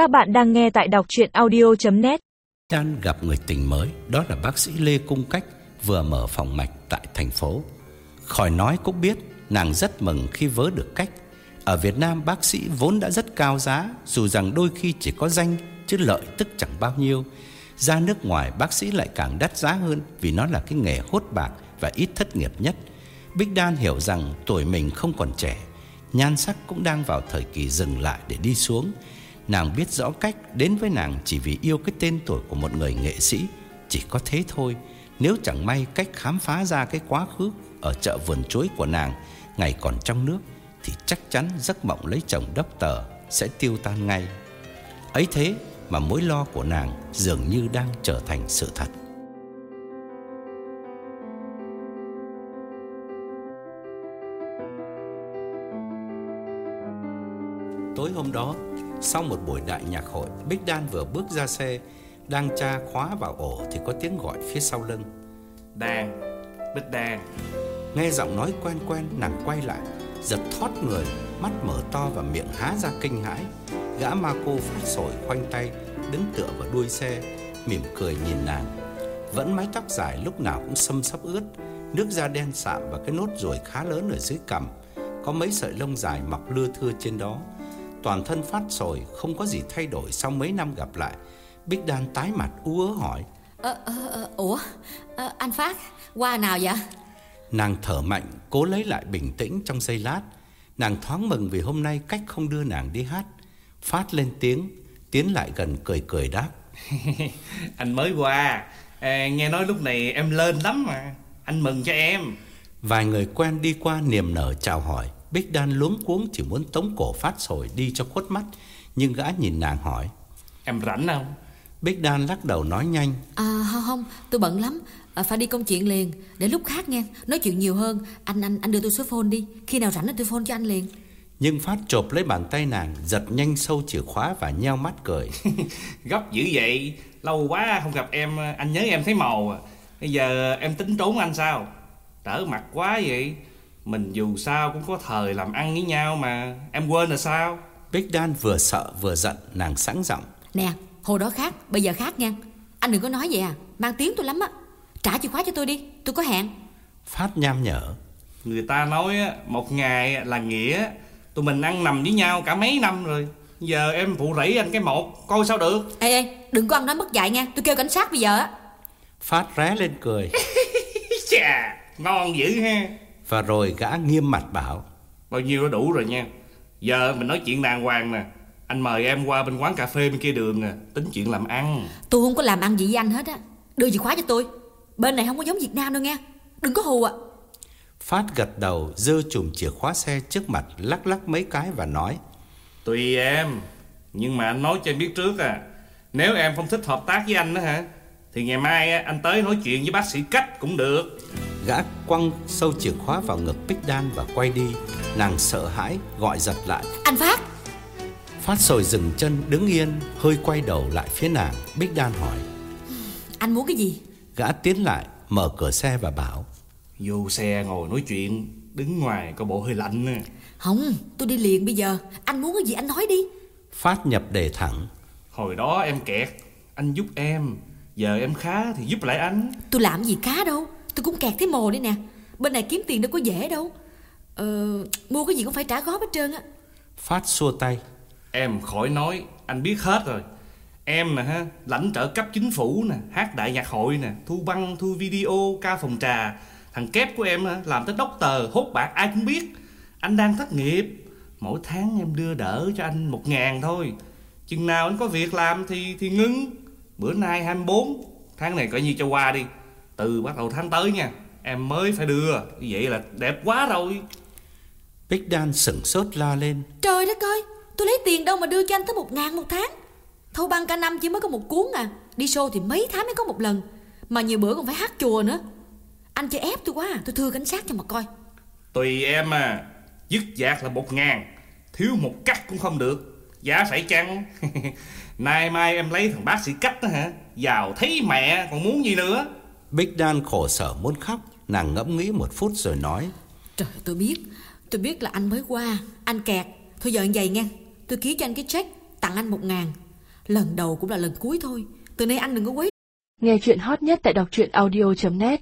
Các bạn đang nghe tại đọc chuyện audio.net Đan gặp người tình mới, Đó là bác sĩ Lê Cung Cách, Vừa mở phòng mạch tại thành phố. Khỏi nói cũng biết, Nàng rất mừng khi vớ được cách. Ở Việt Nam, bác sĩ vốn đã rất cao giá, Dù rằng đôi khi chỉ có danh Chứ lợi tức chẳng bao nhiêu. Ra nước ngoài, bác sĩ lại càng đắt giá hơn Vì nó là cái nghề hốt bạc Và ít thất nghiệp nhất. Bích Đan hiểu rằng tuổi mình không còn trẻ, Nhan sắc cũng đang vào thời kỳ dừng lại để đi xuống. Nàng biết rõ cách đến với nàng chỉ vì yêu cái tên tuổi của một người nghệ sĩ. Chỉ có thế thôi, Nếu chẳng may cách khám phá ra cái quá khứ Ở chợ vườn chuối của nàng, Ngày còn trong nước, Thì chắc chắn giấc mộng lấy chồng đốc tờ Sẽ tiêu tan ngay. Ấy thế mà mối lo của nàng Dường như đang trở thành sự thật. Tối hôm đó, sau một buổi đại nhạc hội, Bích Đan vừa bước ra xe, đang tra khóa vào ổ thì có tiếng gọi phía sau lưng. Đàn, Bích Đàn Nghe giọng nói quen quen, nàng quay lại, giật thoát người, mắt mở to và miệng há ra kinh hãi. Gã ma cô phát sổi khoanh tay, đứng tựa vào đuôi xe, mỉm cười nhìn nàng. Vẫn mái tóc dài lúc nào cũng xâm sắp ướt, nước da đen sạm và cái nốt ruồi khá lớn ở dưới cằm. Có mấy sợi lông dài mọc lưa thưa trên đó. Toàn thân phát sồi, không có gì thay đổi sau mấy năm gặp lại. Bích Đan tái mặt ú ớ hỏi. Ờ, ờ, ờ, ủa, ờ, anh Phát, qua nào vậy? Nàng thở mạnh, cố lấy lại bình tĩnh trong giây lát. Nàng thoáng mừng vì hôm nay cách không đưa nàng đi hát. Phát lên tiếng, tiến lại gần cười cười đáp. Anh mới qua à, Nghe nói lúc này em lên lắm mà Anh mừng cho em Vài người quen đi qua niềm nở chào hỏi. Bích Đan luống cuống chỉ muốn tống cổ phát sồi đi cho khuất mắt. Nhưng gã nhìn nàng hỏi. Em rảnh không Bích Đan lắc đầu nói nhanh. À, không, không, tôi bận lắm, à, phải đi công chuyện liền, để lúc khác nghe, nói chuyện nhiều hơn, anh anh anh đưa tôi số phone đi, khi nào rảnh tôi phone cho anh liền. Nhưng Phát chộp lấy bàn tay nàng, giật nhanh sâu chìa khóa và nheo mắt cười. Gấp dữ vậy Lâu quá không gặp em Anh nhớ em thấy màu à Bây giờ em tính trốn anh sao Trở mặt quá vậy Mình dù sao cũng có thời làm ăn với nhau mà Em quên là sao Bích Đan vừa sợ vừa giận, nàng sẵn giọng. Nè, hồi đó khác, bây giờ khác nha, anh đừng có nói vậy à, mang tiếng tôi lắm á, trả chìa khóa cho tôi đi, tôi có hẹn. Phát nham nhở. Người ta nói á, một ngày là nghĩa Tụi mình ăn nằm với nhau cả mấy năm rồi Giờ em phụ rẫy anh cái một Coi sao được Ê ê, đừng có ăn nói mất dạy nha, tôi kêu cảnh sát bây giờ á. Phát ré lên cười. Chà Ngon dữ ha. Và rồi gã nghiêm mặt bảo. Bao nhiêu đã đủ rồi nha. Giờ mình nói chuyện đàng hoàng nè. Anh mời em qua bên quán cà phê bên kia đường nè. Tính chuyện làm ăn. Tôi không có làm ăn gì với anh hết á, đưa chìa khóa cho tôi, bên này không có giống Việt Nam đâu nha, đừng có hù ạ. Phát gật đầu, dơ chùm chìa khóa xe trước mặt, lắc lắc mấy cái và nói. Tùy em. Nhưng mà anh nói cho em biết trước à. Nếu em không thích hợp tác với anh đó hả Thì ngày mai anh tới nói chuyện với bác sĩ cách cũng được Gã quăng sâu chìa khóa vào ngực Bích Đan và quay đi. Nàng sợ hãi, gọi giật lại. Anh Phát, Phát rồi dừng chân, đứng yên, hơi quay đầu lại phía nàng. Bích Đan hỏi. anh muốn cái gì? Gã tiến lại, mở cửa xe và bảo. Vô xe ngồi nói chuyện Đứng ngoài có bộ hơi lạnh nè Không, tôi đi liền bây giờ, anh muốn cái gì anh nói đi. Phát nhập đề thẳng. Hồi đó em kẹt Anh giúp em Giờ em khá thì giúp lại anh Tôi làm gì cá đâu Tôi cũng kẹt thấy mồ đây nè. Bên này kiếm tiền đâu có dễ đâu. Ờ, mua cái gì cũng phải trả góp hết trơn á. Phát xua tay. Em khỏi nói Anh biết hết rồi. Em nè ha Lãnh trợ cấp chính phủ nè Hát đại nhạc hội nè Thu băng, thu video, ca phòng trà. Thằng kép của em á, làm tới đốc tờ Hốt bạc ai cũng biết. Anh đang thất nghiệp. Mỗi tháng em đưa đỡ cho anh một ngàn thôi. Chừng nào anh có việc làm thì thì ngưng. Bữa nay 24 Tháng này coi như cho qua đi Từ bắt đầu tháng tới nha Em mới phải đưa. Như vậy là đẹp quá rồi. Bích Đan sửng sốt la lên. Trời đất ơi Tôi lấy tiền đâu mà đưa cho anh tới một ngàn một tháng? Thâu băng cả năm chỉ mới có một cuốn à Đi show thì mấy tháng mới có một lần. Mà nhiều bữa còn phải hát chùa nữa. Anh chơi ép tôi quá à Tôi thưa cảnh sát cho mà coi. Tùy em à Dứt dạc là một ngàn Thiếu một cắt cũng không được. Giá phải chăng? Nay mai em lấy thằng bác sĩ cách đó hả? Giàu thấy mẹ còn muốn gì nữa Bích Đan khổ sở muốn khóc. Nàng ngẫm nghĩ một phút rồi nói. Trời tôi biết Tôi biết là anh mới qua Anh kẹt Thôi giờ như vậy nghe Tôi ký cho anh cái check Tặng anh một ngàn Lần đầu cũng là lần cuối thôi Từ nay anh đừng có quấy Nghe chuyện hot nhất tại đọc truyện audio.net